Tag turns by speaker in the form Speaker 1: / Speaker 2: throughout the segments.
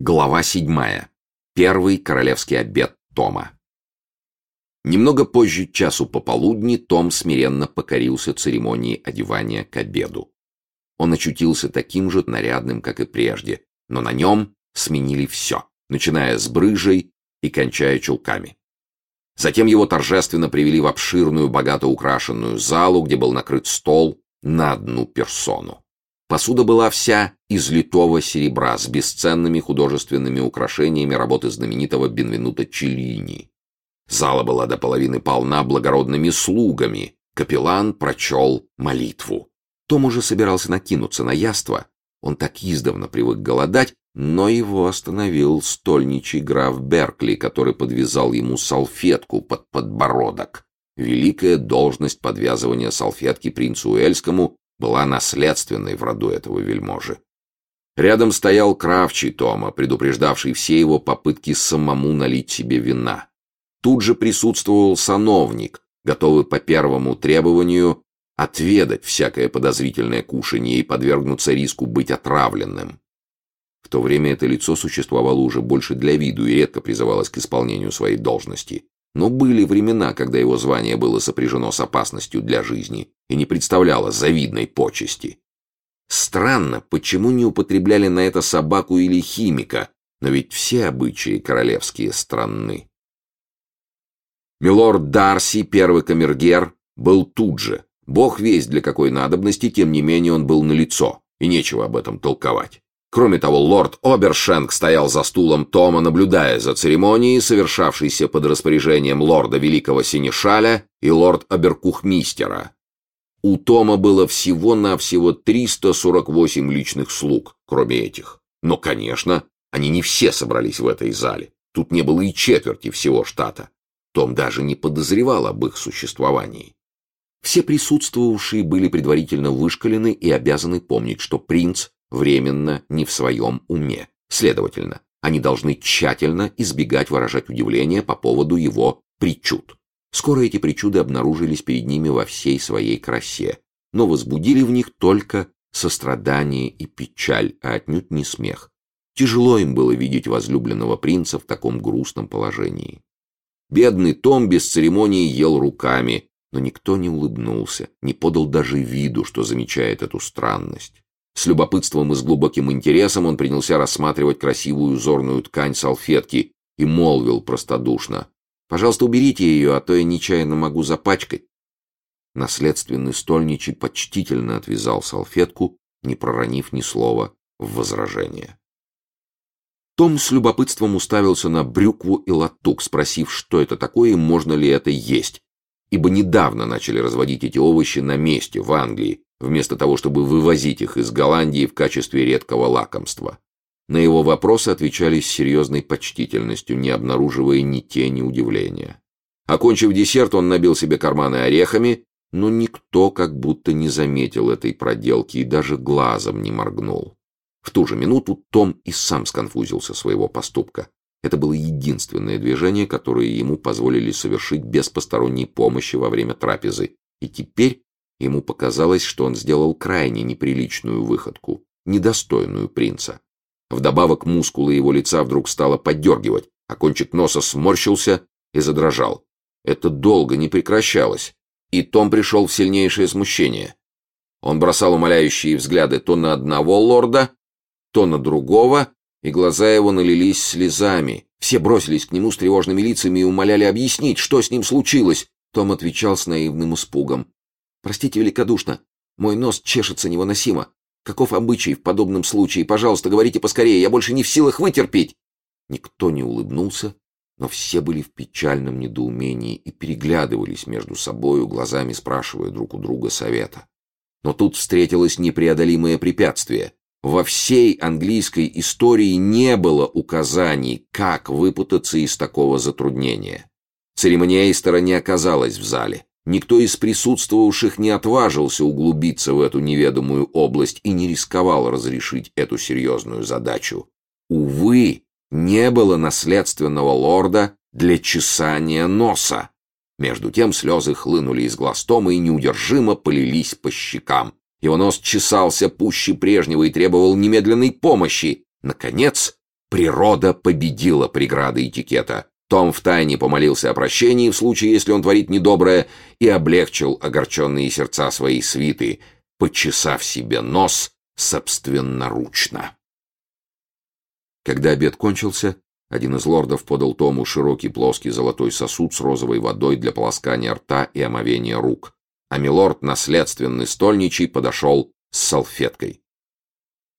Speaker 1: Глава седьмая. Первый королевский обед Тома. Немного позже, часу пополудни, Том смиренно покорился церемонии одевания к обеду. Он очутился таким же нарядным, как и прежде, но на нем сменили все, начиная с брыжей и кончая чулками. Затем его торжественно привели в обширную, богато украшенную залу, где был накрыт стол на одну персону. Посуда была вся из литого серебра с бесценными художественными украшениями работы знаменитого Бенвенута Челлини. Зала была до половины полна благородными слугами. Капеллан прочел молитву. Том уже собирался накинуться на яство. Он так издавна привык голодать, но его остановил стольничий граф Беркли, который подвязал ему салфетку под подбородок. Великая должность подвязывания салфетки принцу Уэльскому была наследственной в роду этого вельможи. Рядом стоял кравчий Тома, предупреждавший все его попытки самому налить себе вина. Тут же присутствовал сановник, готовый по первому требованию отведать всякое подозрительное кушанье и подвергнуться риску быть отравленным. В то время это лицо существовало уже больше для виду и редко призывалось к исполнению своей должности. Но были времена, когда его звание было сопряжено с опасностью для жизни и не представляло завидной почести. Странно, почему не употребляли на это собаку или химика, но ведь все обычаи королевские странны. Милорд Дарси, первый камергер, был тут же. Бог весть для какой надобности, тем не менее он был налицо, и нечего об этом толковать. Кроме того, лорд Обершенк стоял за стулом Тома, наблюдая за церемонией, совершавшейся под распоряжением лорда Великого Синешаля и лорд Аберкухмистера. У Тома было всего-навсего 348 личных слуг, кроме этих. Но, конечно, они не все собрались в этой зале. Тут не было и четверти всего штата. Том даже не подозревал об их существовании. Все присутствовавшие были предварительно вышкалены и обязаны помнить, что принц временно не в своем уме. Следовательно, они должны тщательно избегать выражать удивление по поводу его причуд. Скоро эти причуды обнаружились перед ними во всей своей красе, но возбудили в них только сострадание и печаль, а отнюдь не смех. Тяжело им было видеть возлюбленного принца в таком грустном положении. Бедный Том без церемонии ел руками, но никто не улыбнулся, не подал даже виду, что замечает эту странность. С любопытством и с глубоким интересом он принялся рассматривать красивую узорную ткань салфетки и молвил простодушно. «Пожалуйста, уберите ее, а то я нечаянно могу запачкать». Наследственный стольничий почтительно отвязал салфетку, не проронив ни слова в возражение. Том с любопытством уставился на брюкву и латук, спросив, что это такое и можно ли это есть, ибо недавно начали разводить эти овощи на месте, в Англии, вместо того, чтобы вывозить их из Голландии в качестве редкого лакомства. На его вопросы отвечали с серьезной почтительностью, не обнаруживая ни тени удивления. Окончив десерт, он набил себе карманы орехами, но никто как будто не заметил этой проделки и даже глазом не моргнул. В ту же минуту Том и сам сконфузился своего поступка. Это было единственное движение, которое ему позволили совершить без посторонней помощи во время трапезы, и теперь Ему показалось, что он сделал крайне неприличную выходку, недостойную принца. Вдобавок мускулы его лица вдруг стало поддергивать, а кончик носа сморщился и задрожал. Это долго не прекращалось, и Том пришел в сильнейшее смущение. Он бросал умоляющие взгляды то на одного лорда, то на другого, и глаза его налились слезами. Все бросились к нему с тревожными лицами и умоляли объяснить, что с ним случилось. Том отвечал с наивным испугом. Простите великодушно. Мой нос чешется невыносимо. Каков обычай в подобном случае? Пожалуйста, говорите поскорее, я больше не в силах вытерпеть. Никто не улыбнулся, но все были в печальном недоумении и переглядывались между собою, глазами спрашивая друг у друга совета. Но тут встретилось непреодолимое препятствие. Во всей английской истории не было указаний, как выпутаться из такого затруднения. Церемониейстера не оказалось в зале. Никто из присутствовавших не отважился углубиться в эту неведомую область и не рисковал разрешить эту серьезную задачу. Увы, не было наследственного лорда для чесания носа. Между тем слезы хлынули из глаз Тома и неудержимо полились по щекам. Его нос чесался пуще прежнего и требовал немедленной помощи. Наконец, Природа победила преграды этикета. Том втайне помолился о прощении в случае, если он творит недоброе, и облегчил огорченные сердца своей свиты, почесав себе нос собственноручно. Когда обед кончился, один из лордов подал Тому широкий плоский золотой сосуд с розовой водой для полоскания рта и омовения рук, а милорд, наследственный стольничий, подошел с салфеткой.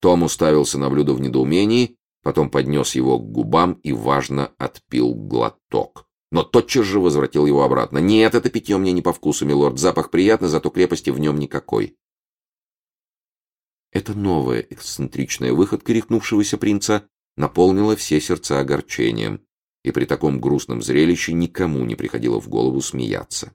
Speaker 1: Том уставился на блюдо в недоумении, потом поднес его к губам и, важно, отпил глоток. Но тотчас же возвратил его обратно. «Нет, это питье мне не по вкусу, милорд. Запах приятный, зато крепости в нем никакой». Эта новая эксцентричная выходка рехнувшегося принца наполнила все сердца огорчением, и при таком грустном зрелище никому не приходило в голову смеяться.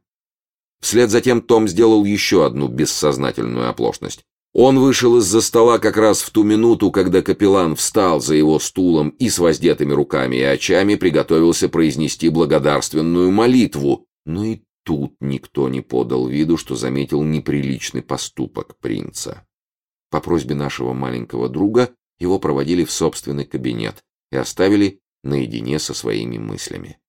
Speaker 1: Вслед за тем Том сделал еще одну бессознательную оплошность. Он вышел из-за стола как раз в ту минуту, когда капеллан встал за его стулом и с воздетыми руками и очами приготовился произнести благодарственную молитву. Но и тут никто не подал виду, что заметил неприличный поступок принца. По просьбе нашего маленького друга его проводили в собственный кабинет и оставили наедине со своими мыслями.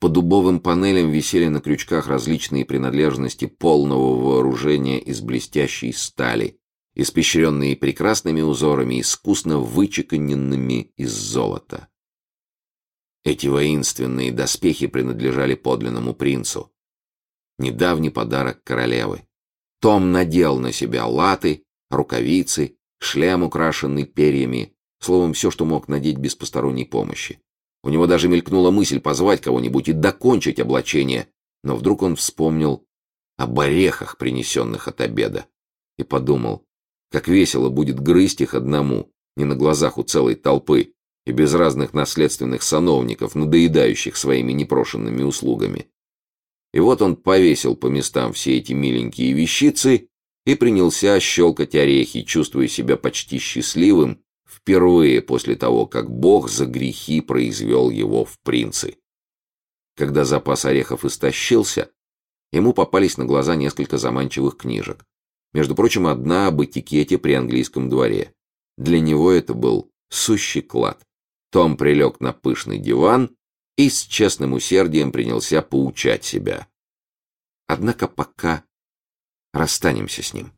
Speaker 1: По дубовым панелям висели на крючках различные принадлежности полного вооружения из блестящей стали, испещренные прекрасными узорами, искусно вычеканенными из золота. Эти воинственные доспехи принадлежали подлинному принцу. Недавний подарок королевы. Том надел на себя латы, рукавицы шлем, украшенный перьями, словом, все, что мог надеть без посторонней помощи. У него даже мелькнула мысль позвать кого-нибудь и докончить облачение, но вдруг он вспомнил об орехах, принесенных от обеда, и подумал, как весело будет грызть их одному, не на глазах у целой толпы, и без разных наследственных сановников, надоедающих своими непрошенными услугами. И вот он повесил по местам все эти миленькие вещицы и принялся щелкать орехи, чувствуя себя почти счастливым впервые после того, как Бог за грехи произвел его в принцы. Когда запас орехов истощился, ему попались на глаза несколько заманчивых книжек. Между прочим, одна об этикете при английском дворе. Для него это был сущий клад. Том прилег на пышный диван и с честным усердием принялся поучать себя. Однако пока расстанемся с ним.